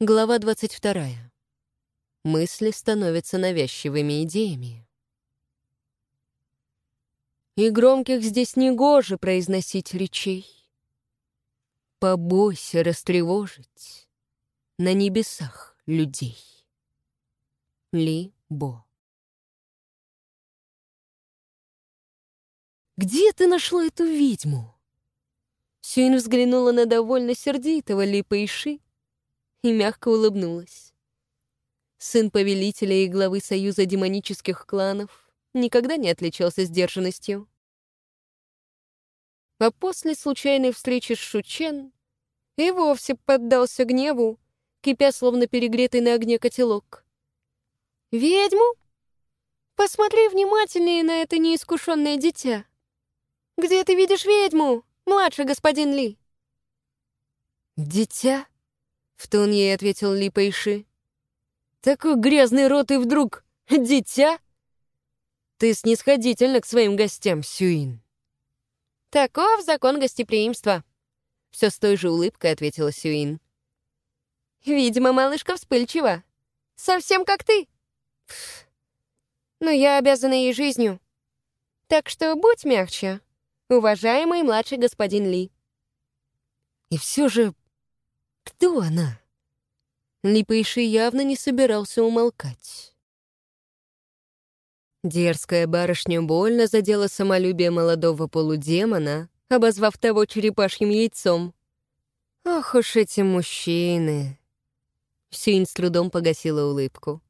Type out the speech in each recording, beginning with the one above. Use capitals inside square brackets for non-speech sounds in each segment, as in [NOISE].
Глава 22. Мысли становятся навязчивыми идеями. И громких здесь не гоже произносить речей. Побойся растревожить на небесах людей. Ли Бо. «Где ты нашла эту ведьму?» Сюин взглянула на довольно сердитого Ли Пэйши, и мягко улыбнулась. Сын повелителя и главы Союза демонических кланов никогда не отличался сдержанностью. А после случайной встречи с Шучен и вовсе поддался гневу, кипя словно перегретый на огне котелок. «Ведьму? Посмотри внимательнее на это неискушенное дитя. Где ты видишь ведьму, младший господин Ли?» «Дитя?» В тон ей ответил Ли Пэйши. «Такой грязный рот и вдруг дитя?» «Ты снисходительна к своим гостям, Сюин». «Таков закон гостеприимства», — все с той же улыбкой ответила Сюин. «Видимо, малышка вспыльчива. Совсем как ты. Но я обязана ей жизнью. Так что будь мягче, уважаемый младший господин Ли». И все же кто она? Липейший явно не собирался умолкать. Дерзкая барышня больно задела самолюбие молодого полудемона, обозвав того черепашьим яйцом. Ох уж эти мужчины! Синь с трудом погасила улыбку.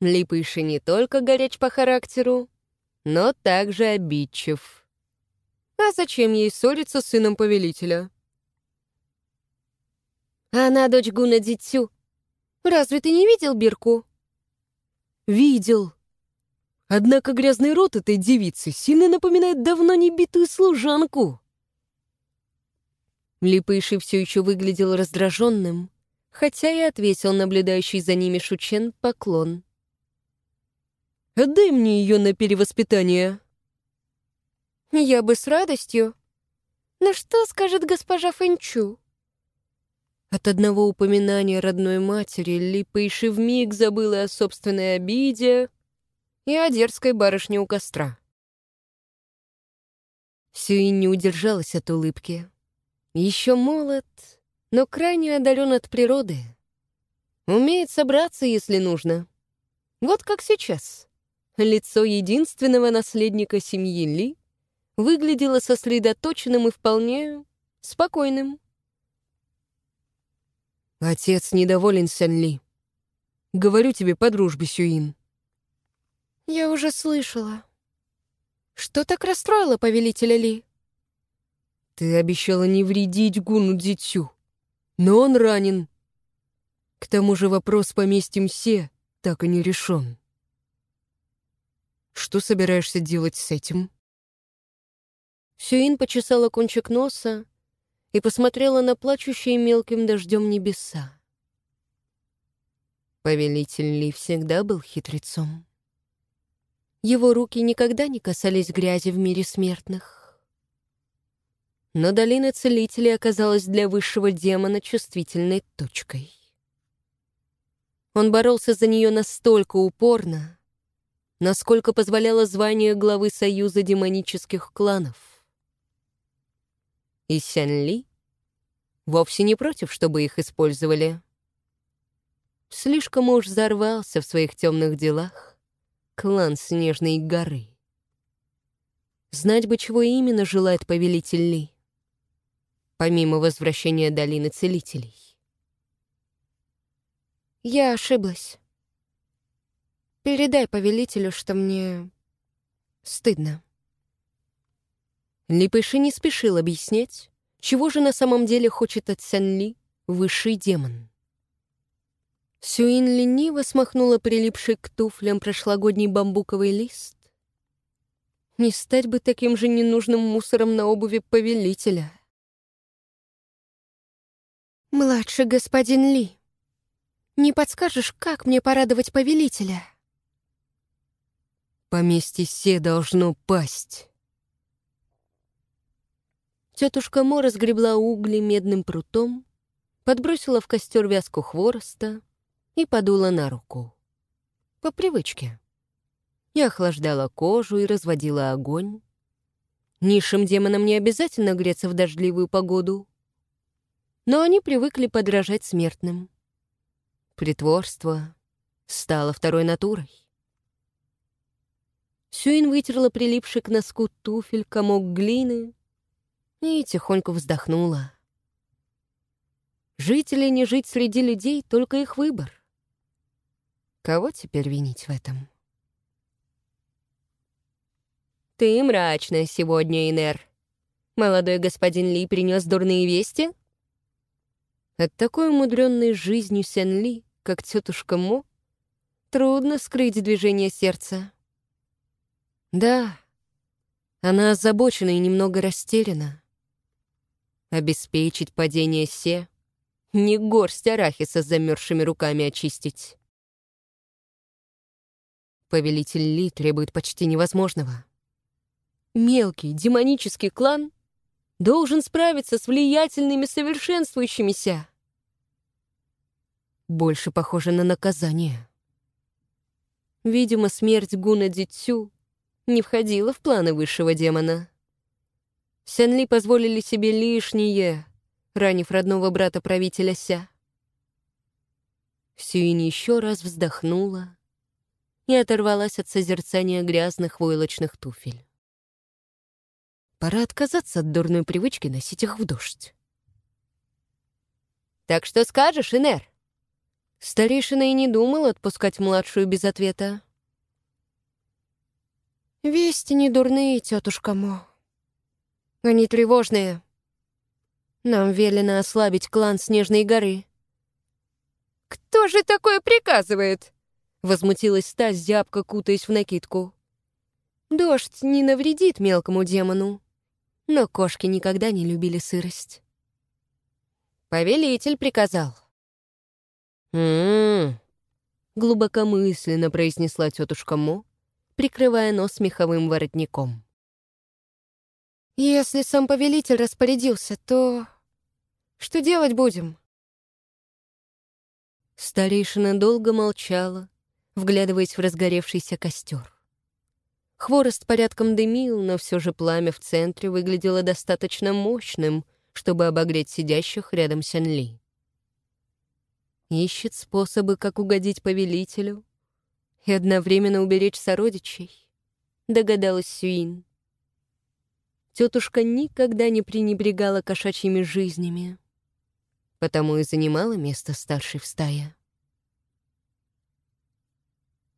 Липыши не только горяч по характеру, но также обидчив. А зачем ей ссориться с сыном повелителя? Она дочь Гуна Дитсю. Разве ты не видел Бирку? Видел. Однако грязный рот этой девицы сильно напоминает давно небитую служанку. Липыши все еще выглядел раздраженным, хотя и ответил наблюдающий за ними Шучен поклон. «Отдай мне ее на перевоспитание». «Я бы с радостью. Но что скажет госпожа Фэнчу?» От одного упоминания родной матери Ли Пэйши вмиг забыла о собственной обиде и о дерзкой барышне у костра. Сюин не удержалась от улыбки. Еще молод, но крайне одарен от природы. Умеет собраться, если нужно. Вот как сейчас. Лицо единственного наследника семьи Ли выглядело сосредоточенным и вполне спокойным. Отец недоволен Сянли. Говорю тебе по дружбе, Сюин. Я уже слышала. Что так расстроило повелителя Ли? Ты обещала не вредить Гуну Дзитсю, но он ранен. К тому же вопрос с поместьем Се так и не решен. Что собираешься делать с этим? Сюин почесала кончик носа и посмотрела на плачущие мелким дождем небеса. Повелитель Ли всегда был хитрецом. Его руки никогда не касались грязи в мире смертных. Но долина Целителей оказалась для высшего демона чувствительной точкой. Он боролся за нее настолько упорно, насколько позволяло звание главы Союза демонических кланов. И Сян Ли вовсе не против, чтобы их использовали. Слишком уж взорвался в своих темных делах клан Снежной горы. Знать бы, чего именно желает повелитель Ли, помимо возвращения долины целителей. Я ошиблась. Передай повелителю, что мне стыдно. Липыши не спешил объяснять, чего же на самом деле хочет от Сянли высший демон. Сюин лениво смахнула прилипший к туфлям прошлогодний бамбуковый лист. Не стать бы таким же ненужным мусором на обуви повелителя. «Младший господин Ли, не подскажешь, как мне порадовать повелителя?» «Поместье Се должно пасть». Тетушка Мо разгребла угли медным прутом, подбросила в костер вязку хвороста и подула на руку. По привычке. Я охлаждала кожу и разводила огонь. Низшим демонам не обязательно греться в дождливую погоду. Но они привыкли подражать смертным. Притворство стало второй натурой. Сюин вытерла прилипший к носку туфель комок глины и тихонько вздохнула. Жить или не жить среди людей — только их выбор. Кого теперь винить в этом? «Ты мрачная сегодня, Инер. Молодой господин Ли принес дурные вести?» От такой умудренной жизнью Сен Ли, как тетушка Мо, трудно скрыть движение сердца. Да, она озабочена и немного растеряна. Обеспечить падение Се — не горсть арахиса с замерзшими руками очистить. Повелитель Ли требует почти невозможного. Мелкий демонический клан должен справиться с влиятельными совершенствующимися. Больше похоже на наказание. Видимо, смерть Гуна Дитсю не входила в планы высшего демона. Сянли позволили себе лишнее, ранив родного брата правителя Ся. Сюинь еще раз вздохнула и оторвалась от созерцания грязных войлочных туфель. Пора отказаться от дурной привычки носить их в дождь. «Так что скажешь, Инер?» Старейшина и не думал отпускать младшую без ответа. «Вести не дурные, тетушка Мо. Они тревожные. Нам велено ослабить клан Снежной горы». «Кто же такое приказывает?» Возмутилась Стась, зябко кутаясь в накидку. «Дождь не навредит мелкому демону. Но кошки никогда не любили сырость. Повелитель приказал. «М-м-м», глубокомысленно произнесла тетушка Мо, прикрывая нос меховым воротником. «Если сам повелитель распорядился, то... что делать будем?» Старейшина долго молчала, вглядываясь в разгоревшийся костер. Хворост порядком дымил, но все же пламя в центре выглядело достаточно мощным, чтобы обогреть сидящих рядом Сянли. Ищет способы, как угодить повелителю и одновременно уберечь сородичей, догадалась Сюин. Тетушка никогда не пренебрегала кошачьими жизнями, потому и занимала место старшей в стае.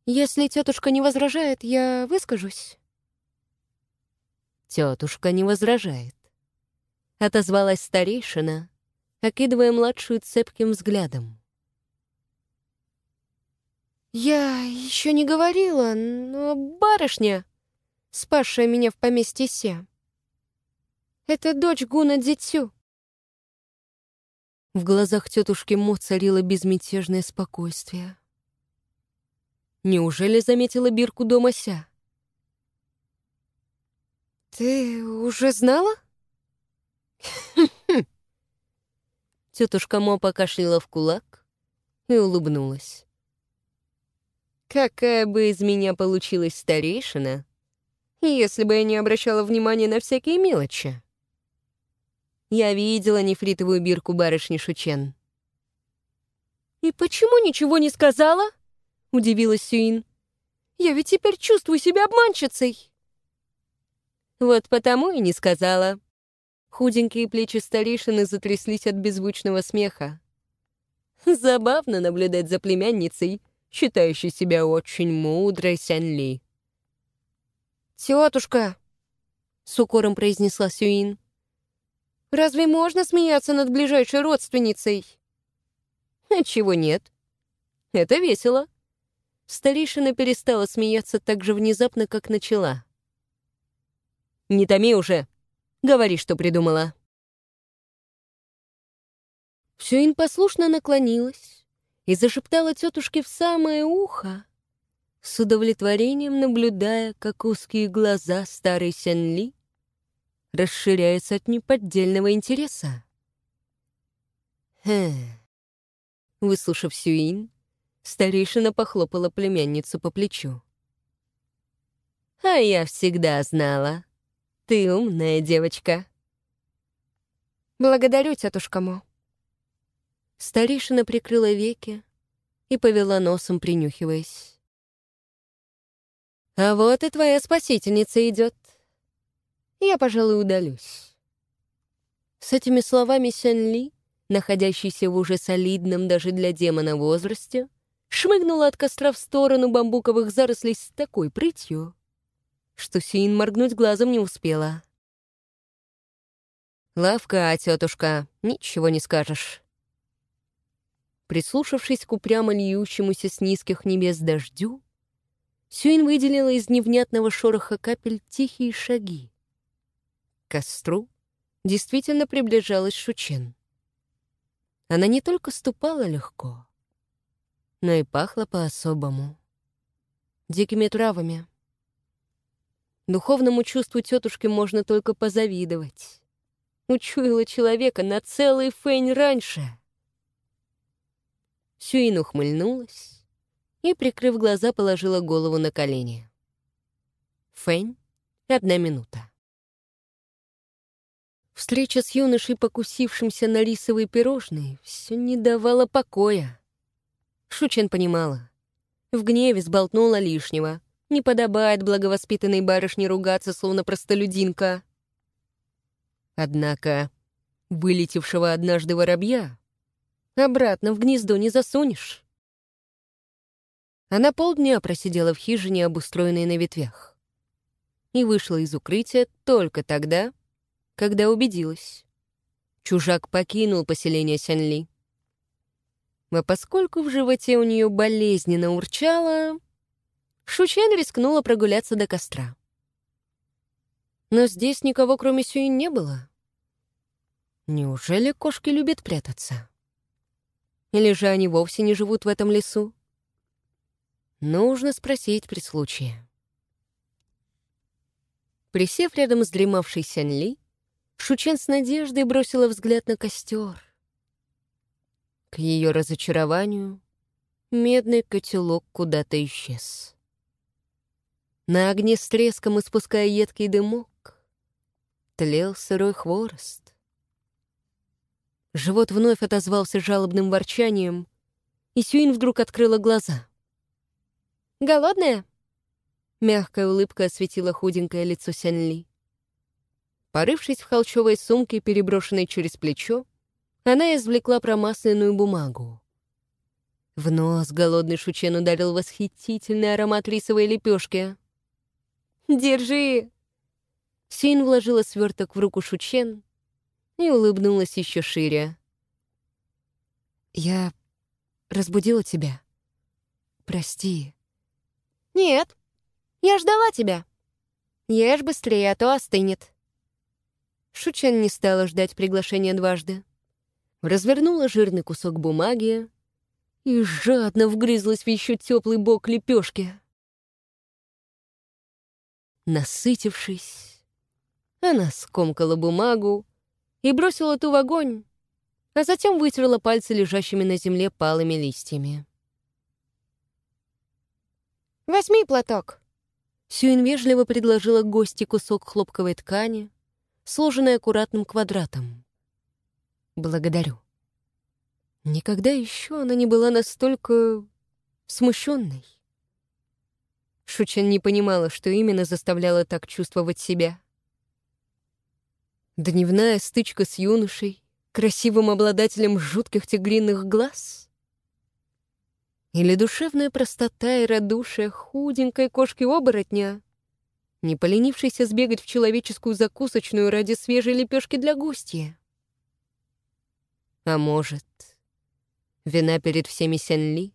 Если тетушка не возражает, я выскажусь. Тетушка не возражает. Отозвалась старейшина, окидывая младшую цепким взглядом. «Я еще не говорила, но барышня, спасшая меня в поместье Се, это дочь Гуна Дитсю». В глазах тетушки Мо царило безмятежное спокойствие. Неужели заметила бирку дома Ся? «Ты уже знала?» Тетушка Мо покашляла в кулак и улыбнулась. «Какая бы из меня получилась старейшина, если бы я не обращала внимания на всякие мелочи?» Я видела нефритовую бирку барышни Шучен. «И почему ничего не сказала?» — удивилась Сюин. «Я ведь теперь чувствую себя обманщицей!» «Вот потому и не сказала». Худенькие плечи старейшины затряслись от беззвучного смеха. Забавно наблюдать за племянницей, считающей себя очень мудрой Сянли. «Тетушка!» — с укором произнесла Сюин. «Разве можно смеяться над ближайшей родственницей?» «Чего нет? Это весело», Старейшина перестала смеяться так же внезапно, как начала. «Не томи уже! Говори, что придумала!» Сюин послушно наклонилась и зашептала тетушке в самое ухо, с удовлетворением наблюдая, как узкие глаза старой Сянли расширяются от неподдельного интереса. Хм. Выслушав Сюин, старейшина похлопала племянницу по плечу. «А я всегда знала. Ты умная девочка». «Благодарю, тетушка Мо». Старейшина прикрыла веки и повела носом, принюхиваясь. «А вот и твоя спасительница идет. Я, пожалуй, удалюсь». С этими словами Сен Ли, находящийся в уже солидном даже для демона возрасте, шмыгнула от костра в сторону бамбуковых зарослей с такой прытью, что Син моргнуть глазом не успела. «Лавка, тетушка, ничего не скажешь». Прислушавшись к упрямо льющемуся с низких небес дождю, Сюин выделила из невнятного шороха капель тихие шаги. Костру действительно приближалась Шучен. Она не только ступала легко, но и пахла по-особому. Дикими травами. Духовному чувству тетушки можно только позавидовать. Учуяла человека на целый фейн раньше. Сюин ухмыльнулась и, прикрыв глаза, положила голову на колени. Фэнь — одна минута. Встреча с юношей, покусившимся на рисовые пирожные, все не давала покоя. Шучен понимала. В гневе сболтнула лишнего. Не подобает благовоспитанной барышне ругаться, словно простолюдинка. Однако вылетевшего однажды воробья обратно в гнездо не засунешь. Она полдня просидела в хижине, обустроенной на ветвях, и вышла из укрытия только тогда, когда убедилась. Чужак покинул поселение Сянли. А поскольку в животе у нее болезненно урчало, Шучен рискнула прогуляться до костра. Но здесь никого, кроме Сюин, не было. Неужели кошки любят прятаться? Или же они вовсе не живут в этом лесу? Нужно спросить при случае. Присев рядом с дремавшей Сянли, Шучен с надеждой бросила взгляд на костер. К ее разочарованию медный котелок куда-то исчез. На огне с треском, испуская едкий дымок, тлел сырой хворост. Живот вновь отозвался жалобным ворчанием, и Сюин вдруг открыла глаза. «Голодная?» Мягкая улыбка осветила худенькое лицо Сянли. Порывшись в холчевой сумке, переброшенной через плечо, она извлекла промасленную бумагу. В нос голодный Шучен ударил восхитительный аромат рисовой лепешки. «Держи!» Син вложила сверток в руку Шучен и улыбнулась еще шире. «Я разбудила тебя. Прости». «Нет, я ждала тебя. Ешь быстрее, а то остынет». Шучен не стала ждать приглашения дважды. Развернула жирный кусок бумаги и жадно вгрызлась в еще теплый бок лепешки. Насытившись, она скомкала бумагу и бросила ту в огонь, а затем вытерла пальцы лежащими на земле палыми листьями. «Возьми платок!» Сюин вежливо предложила гости кусок хлопковой ткани, сложенный аккуратным квадратом. Благодарю. Никогда еще она не была настолько смущенной. Шучен не понимала, что именно заставляло так чувствовать себя. Дневная стычка с юношей, красивым обладателем жутких тигриных глаз? Или душевная простота и радушие худенькой кошки-оборотня, не поленившийся сбегать в человеческую закусочную ради свежей лепешки для гостя. А может, вина перед всеми Сен-Ли,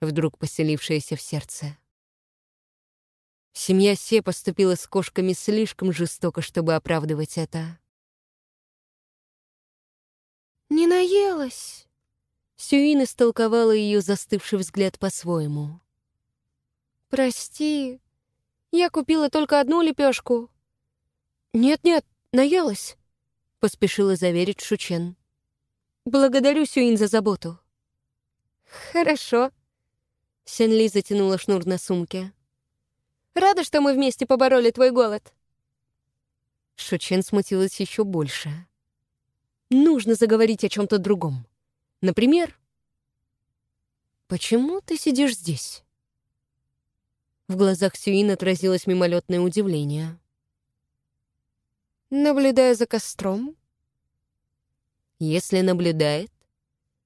вдруг поселившаяся в сердце. Семья Се поступила с кошками слишком жестоко, чтобы оправдывать это. «Не наелась!» Сюин истолковала ее застывший взгляд по-своему. «Прости, я купила только одну лепешку. «Нет-нет, наелась», — поспешила заверить Шучен. Благодарю Сюин за заботу. Хорошо. Сянли затянула шнур на сумке. Рада, что мы вместе побороли твой голод. Шучен смутилась еще больше. Нужно заговорить о чем-то другом. Например, «Почему ты сидишь здесь?» В глазах Сюин отразилось мимолетное удивление. Наблюдая за костром. Если наблюдает,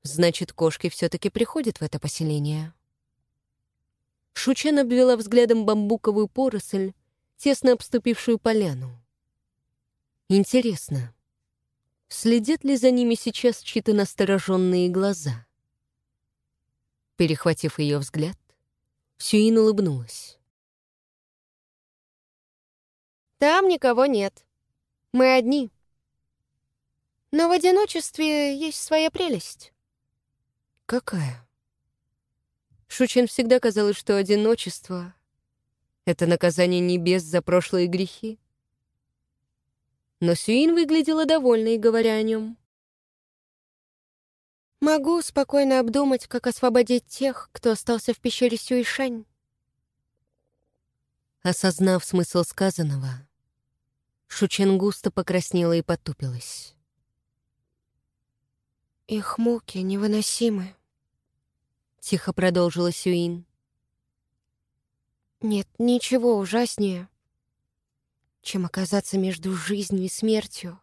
значит, кошки все-таки приходят в это поселение. Шучен обвела взглядом бамбуковую поросль, тесно обступившую поляну. Интересно, следят ли за ними сейчас чьи-то настороженные глаза? Перехватив ее взгляд, Сюин улыбнулась. «Там никого нет. Мы одни. Но в одиночестве есть своя прелесть». «Какая?» Шучин всегда казалось, что одиночество — это наказание небес за прошлые грехи. Но Сюин выглядела довольной, говоря о нем. «Могу спокойно обдумать, как освободить тех, кто остался в пещере Сюишань». Осознав смысл сказанного, Шучен густо покраснела и потупилась. «Их муки невыносимы», Тихо продолжила Сюин. Нет ничего ужаснее, чем оказаться между жизнью и смертью,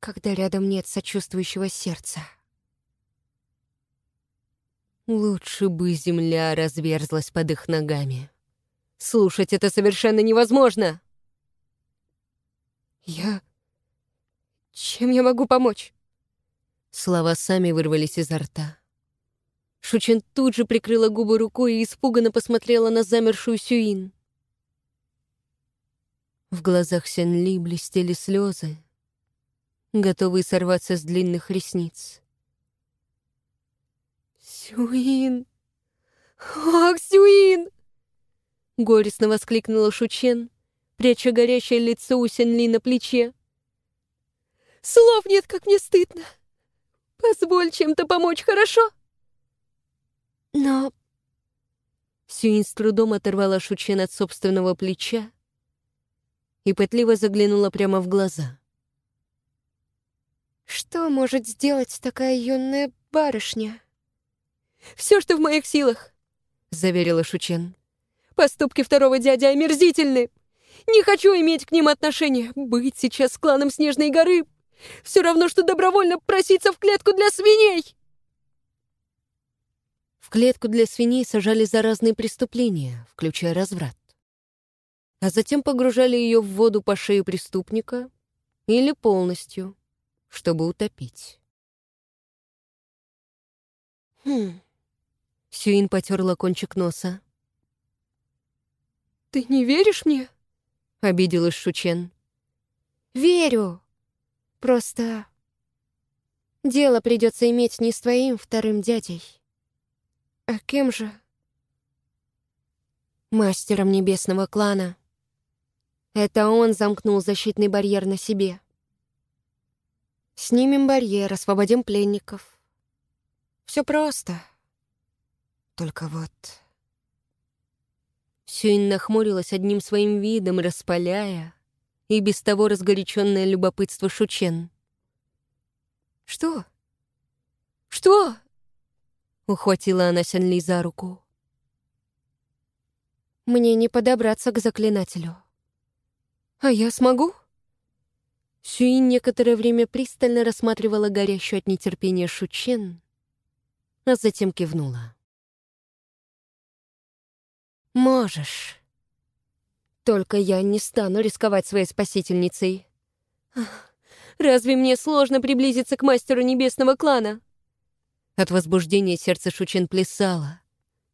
когда рядом нет сочувствующего сердца. Лучше бы земля разверзлась под их ногами. Слушать это совершенно невозможно. Я... Чем я могу помочь? Слова сами вырвались изо рта. Шучин тут же прикрыла губы рукой и испуганно посмотрела на замершую Сюин. В глазах Сянли блестели слезы, готовые сорваться с длинных ресниц. «Сюин! Ах, Сюин!» Горестно воскликнула Шучен, пряча горящее лицо у Сянли на плече. «Слов нет, как мне стыдно! Позволь чем-то помочь, хорошо?» Но... Сюин с трудом оторвала Шучен от собственного плеча и пытливо заглянула прямо в глаза. «Что может сделать такая юная барышня?» «Все, что в моих силах», — заверила Шучен. «Поступки второго дяди омерзительны. Не хочу иметь к ним отношения. Быть сейчас с кланом Снежной горы — все равно, что добровольно проситься в клетку для свиней!» В клетку для свиней сажали за разные преступления, включая разврат. А затем погружали ее в воду по шею преступника или полностью, чтобы утопить. Хм. Сюин потерла кончик носа. «Ты не веришь мне?» — обиделась Шучен. «Верю. Просто дело придется иметь не с твоим вторым дядей, а кем же? Мастером небесного клана. Это он замкнул защитный барьер на себе. Снимем барьер, освободим пленников. Все просто. Только вот... Сюин нахмурилась одним своим видом, распаляя и без того разгоряченное любопытство Шучен. «Что? Что?» Ухватила она Сянли за руку. «Мне не подобраться к заклинателю». «А я смогу?» Сюин некоторое время пристально рассматривала горящую от нетерпения Шучен, а затем кивнула. «Можешь. Только я не стану рисковать своей спасительницей. Разве мне сложно приблизиться к мастеру небесного клана?» От возбуждения сердце Шучен плясало.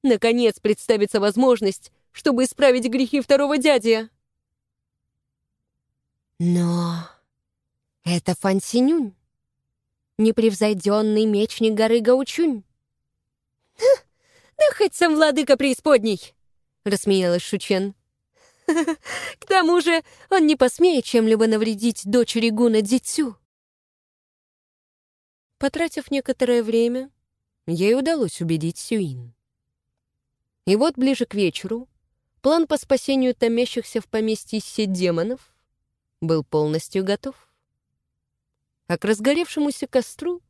Наконец представится возможность, чтобы исправить грехи второго дяди. Но это Фан Синюнь, непревзойденный мечник горы Гаучунь. «Да хоть сам владыка преисподней!» — рассмеялась Шучен. [LAUGHS] «К тому же он не посмеет чем-либо навредить дочери Гуна Дзицю». Потратив некоторое время, ей удалось убедить Сюин. И вот ближе к вечеру план по спасению томящихся в поместье сеть демонов был полностью готов. А к разгоревшемуся костру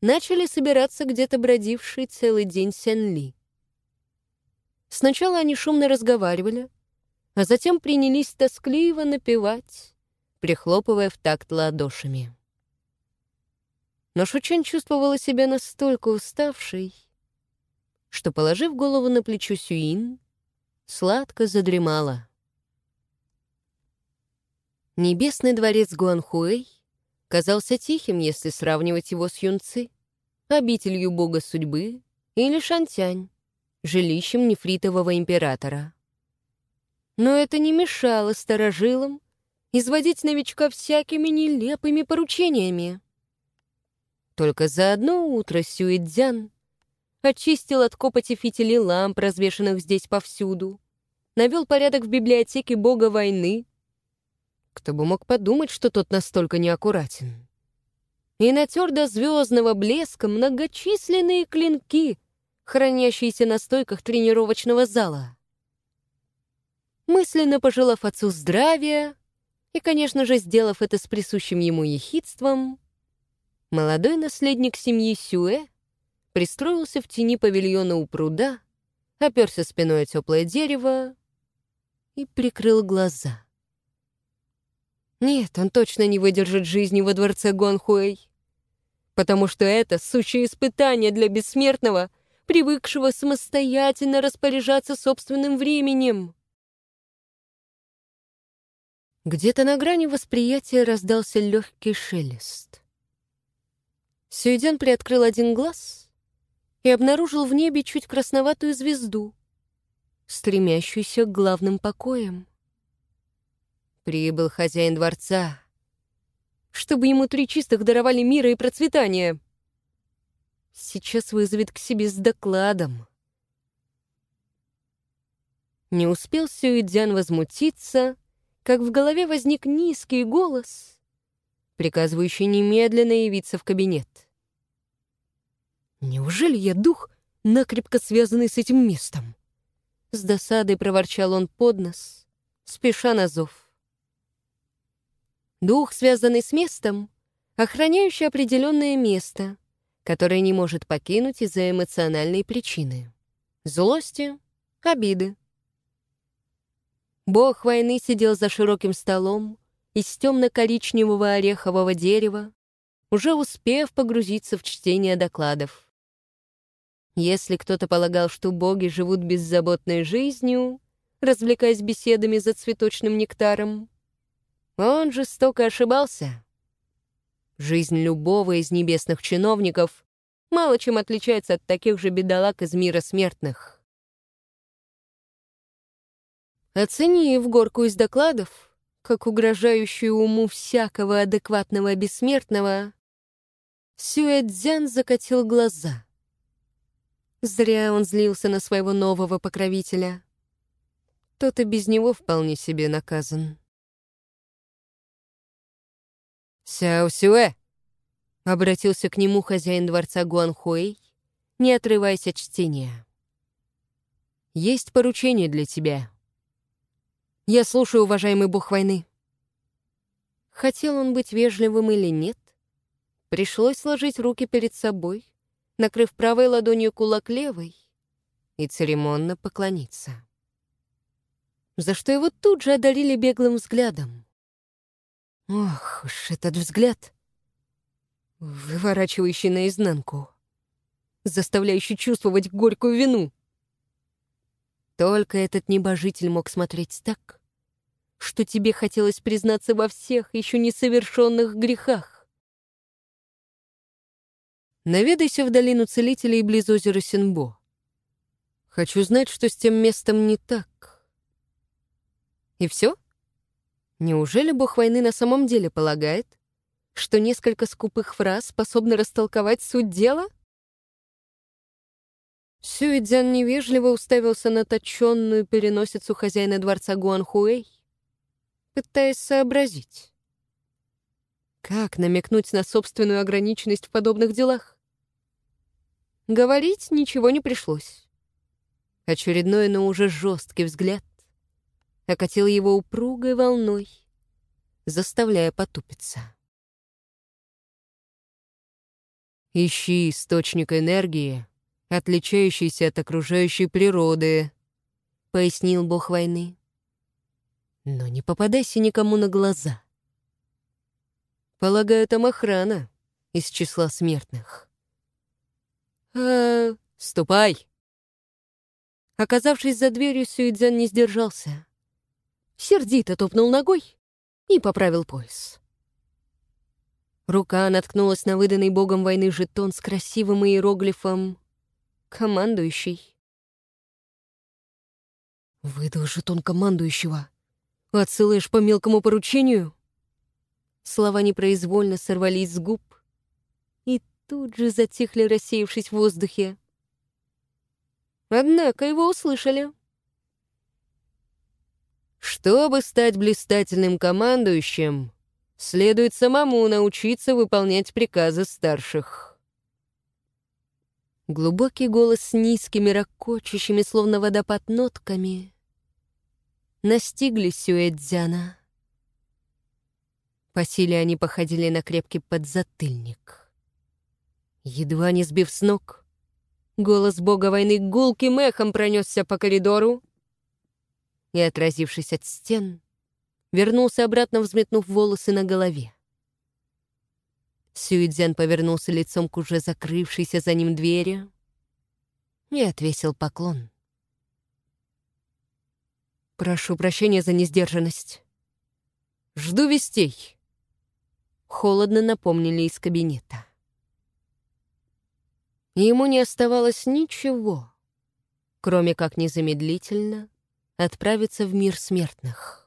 начали собираться где-то бродивший целый день Сен-Ли. Сначала они шумно разговаривали, а затем принялись тоскливо напевать, прихлопывая в такт ладошами. Но Шучен чувствовала себя настолько уставшей, что, положив голову на плечо Сюин, сладко задремала. Небесный дворец Гуанхуэй казался тихим, если сравнивать его с Юнцы, обителью бога судьбы или Шантянь, жилищем нефритового императора. Но это не мешало старожилам изводить новичка всякими нелепыми поручениями. Только за одно утро Сюэдзян очистил от копоти фитили ламп, развешанных здесь повсюду, навел порядок в библиотеке бога войны. Кто бы мог подумать, что тот настолько неаккуратен. И натер до звездного блеска многочисленные клинки, хранящиеся на стойках тренировочного зала. Мысленно пожелав отцу здравия и, конечно же, сделав это с присущим ему ехидством, молодой наследник семьи Сюэ пристроился в тени павильона у пруда, оперся спиной о теплое дерево и прикрыл глаза. Нет, он точно не выдержит жизни во дворце Гуанхуэй, потому что это сущее испытание для бессмертного, привыкшего самостоятельно распоряжаться собственным временем. Где-то на грани восприятия раздался легкий шелест. Сюйден приоткрыл один глаз и обнаружил в небе чуть красноватую звезду, стремящуюся к главным покоям. Прибыл хозяин дворца, чтобы ему три чистых даровали мира и процветания. Сейчас вызовет к себе с докладом. Не успел Сюидзян возмутиться, как в голове возник низкий голос, приказывающий немедленно явиться в кабинет. «Неужели я дух, накрепко связанный с этим местом?» С досадой проворчал он под нос, спеша на зов. Дух, связанный с местом, охраняющий определенное место, которое не может покинуть из-за эмоциональной причины. Злости, обиды, Бог войны сидел за широким столом из темно-коричневого орехового дерева, уже успев погрузиться в чтение докладов. Если кто-то полагал, что боги живут беззаботной жизнью, развлекаясь беседами за цветочным нектаром, он жестоко ошибался. Жизнь любого из небесных чиновников мало чем отличается от таких же бедолаг из мира смертных. Оценив горку из докладов, как угрожающую уму всякого адекватного бессмертного, Сюэцзян закатил глаза. Зря он злился на своего нового покровителя. Тот и без него вполне себе наказан. «Сяо Сюэ!» — обратился к нему хозяин дворца Гуанхуэй, не отрываясь от чтения. «Есть поручение для тебя». Я слушаю, уважаемый бог войны. Хотел он быть вежливым или нет, пришлось сложить руки перед собой, накрыв правой ладонью кулак левой и церемонно поклониться. За что его тут же одарили беглым взглядом. Ох уж этот взгляд, выворачивающий наизнанку, заставляющий чувствовать горькую вину. Только этот небожитель мог смотреть так, что тебе хотелось признаться во всех еще несовершенных грехах. Наведайся в долину целителей близ озера Синбо. Хочу знать, что с тем местом не так. И все? Неужели бог войны на самом деле полагает, что несколько скупых фраз способны растолковать суть дела? Сюэцзян невежливо уставился на точенную переносицу хозяина дворца Гуанхуэй, пытаясь сообразить. Как намекнуть на собственную ограниченность в подобных делах? Говорить ничего не пришлось. Очередной, но уже жесткий взгляд окатил его упругой волной, заставляя потупиться. Ищи источник энергии, отличающийся от окружающей природы, пояснил бог войны. Но не попадайся никому на глаза. Полагаю, там охрана из числа смертных. А, ступай. Оказавшись за дверью, Сюидзен не сдержался. Сердито топнул ногой и поправил пояс. Рука наткнулась на выданный богом войны жетон с красивым иероглифом «Командующий». «Выдал жетон командующего. Отсылаешь по мелкому поручению?» Слова непроизвольно сорвались с губ и тут же затихли, рассеявшись в воздухе. Однако его услышали. Чтобы стать блистательным командующим, следует самому научиться выполнять приказы старших. Глубокий голос с низкими, ракочущими, словно водопад нотками, настигли Сюэдзяна. По силе они походили на крепкий подзатыльник. Едва не сбив с ног, голос бога войны гулким эхом пронесся по коридору, и, отразившись от стен, вернулся обратно, взметнув волосы на голове. Сюидзян повернулся лицом к уже закрывшейся за ним двери и отвесил поклон. «Прошу прощения за несдержанность. Жду вестей», — холодно напомнили из кабинета. Ему не оставалось ничего, кроме как незамедлительно отправиться в мир смертных.